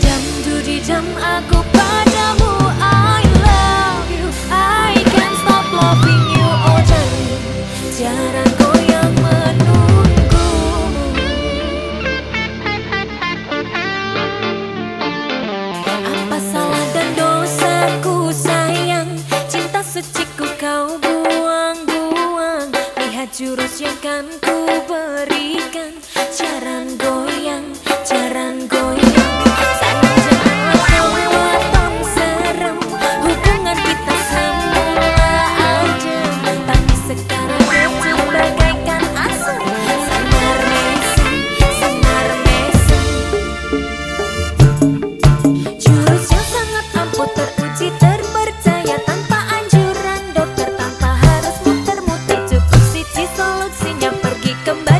Jam judi jam aku padamu I love you. I can't stop loving you Oh jangan Jarang goyang menunggumu. Apa salah dan dosaku sayang? Cinta suciku kau buang-buang. Lihat jurus yang kan berikan come back.